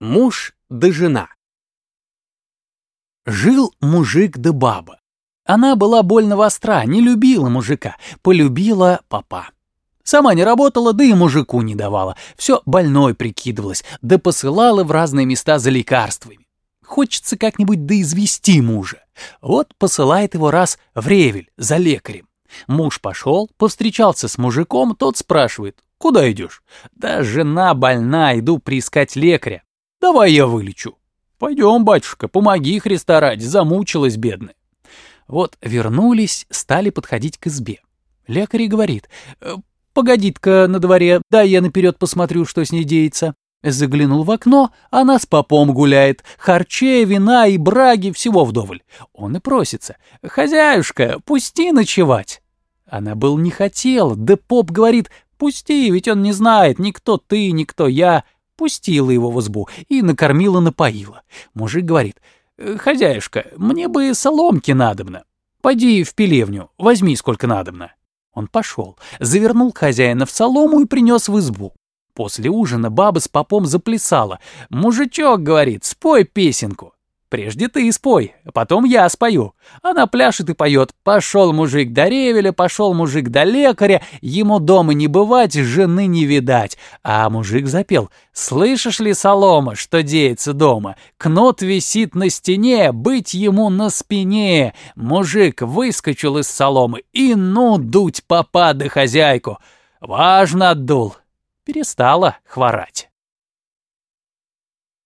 Муж да жена. Жил мужик да баба. Она была больно востра, не любила мужика, полюбила папа. Сама не работала, да и мужику не давала. Все больной прикидывалась, да посылала в разные места за лекарствами. Хочется как-нибудь да извести мужа. Вот посылает его раз в Ревель за лекарем. Муж пошел, повстречался с мужиком, тот спрашивает, куда идешь? Да жена больна, иду приискать лекаря. Давай я вылечу. Пойдем, батюшка, помоги Христа ради, замучилась бедная. Вот вернулись, стали подходить к избе. Лекарь говорит, «Э, погоди-ка на дворе, дай я наперед посмотрю, что с ней деется. Заглянул в окно, она с попом гуляет, харчей, вина и браги, всего вдоволь. Он и просится, хозяюшка, пусти ночевать. Она был не хотела, да поп говорит, пусти, ведь он не знает, никто ты, никто я пустила его в избу и накормила-напоила. Мужик говорит, «Э, «Хозяюшка, мне бы соломки надобно. Пойди в пелевню, возьми сколько надобно». Он пошел, завернул хозяина в солому и принес в избу. После ужина баба с попом заплясала. «Мужичок, — говорит, — спой песенку». Прежде ты спой, потом я спою. Она пляшет и поет. Пошел мужик до ревеля, пошел мужик до лекаря, ему дома не бывать, жены не видать. А мужик запел. Слышишь ли, солома, что деется дома? Кнут висит на стене, быть ему на спине. Мужик выскочил из соломы и ну дуть попады хозяйку. Важно отдул. Перестала хворать.